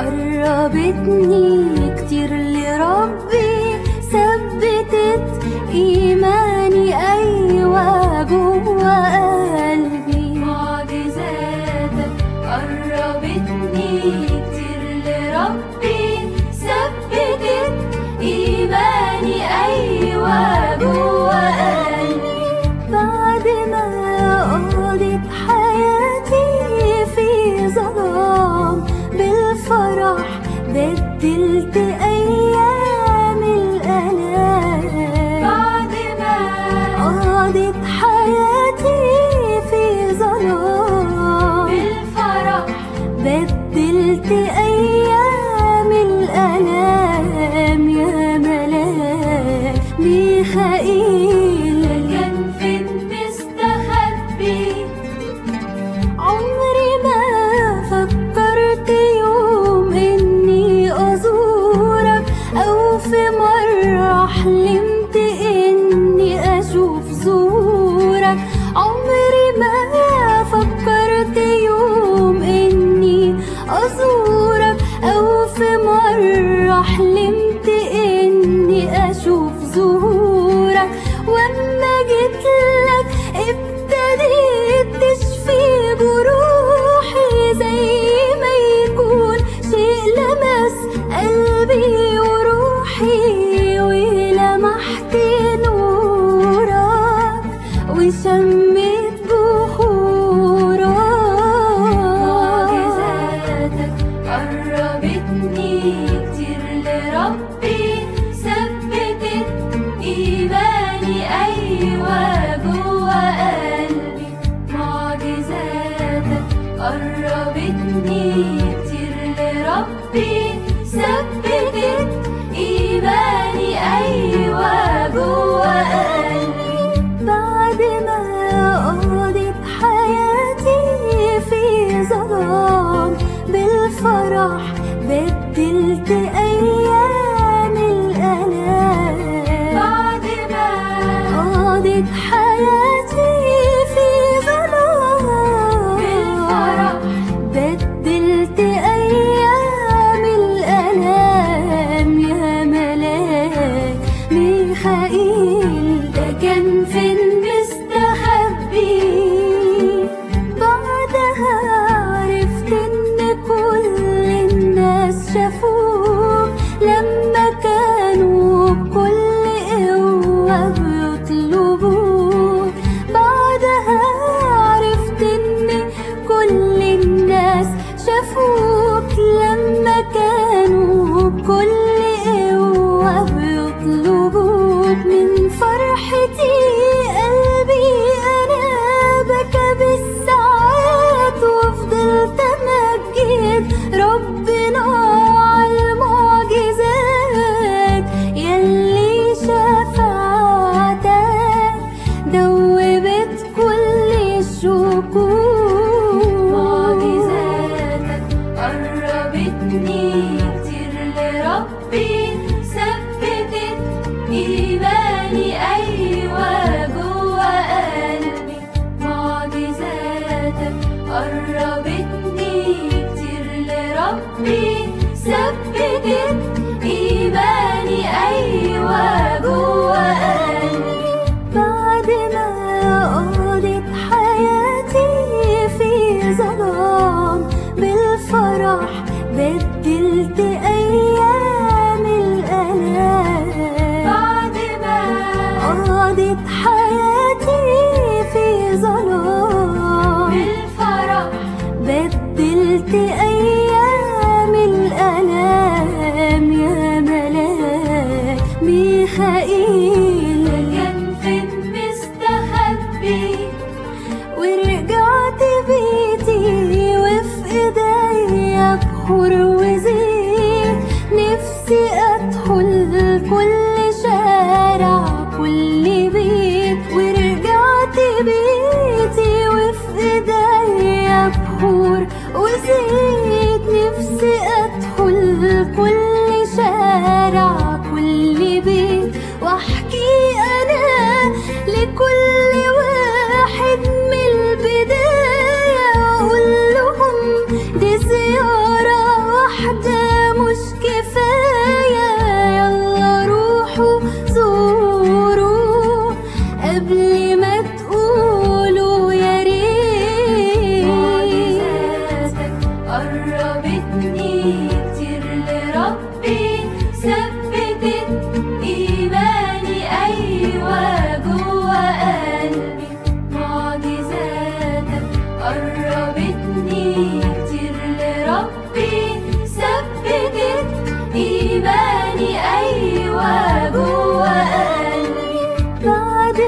قربتني كتير لربي شمت بخورا. معجزاتك قربتني كتير لربي ثبتت إيماني أيوة جوا قلبي. معجزاتك قربتني كتير لربي ثبتت إيماني أيوة الفرح بدلت أيام الألام بعد ما قضيت حياتي hidupku. بدلت أيام الألام بعد ما قضيت حياتي في ظلام. بالفرح. بدلت أيام guru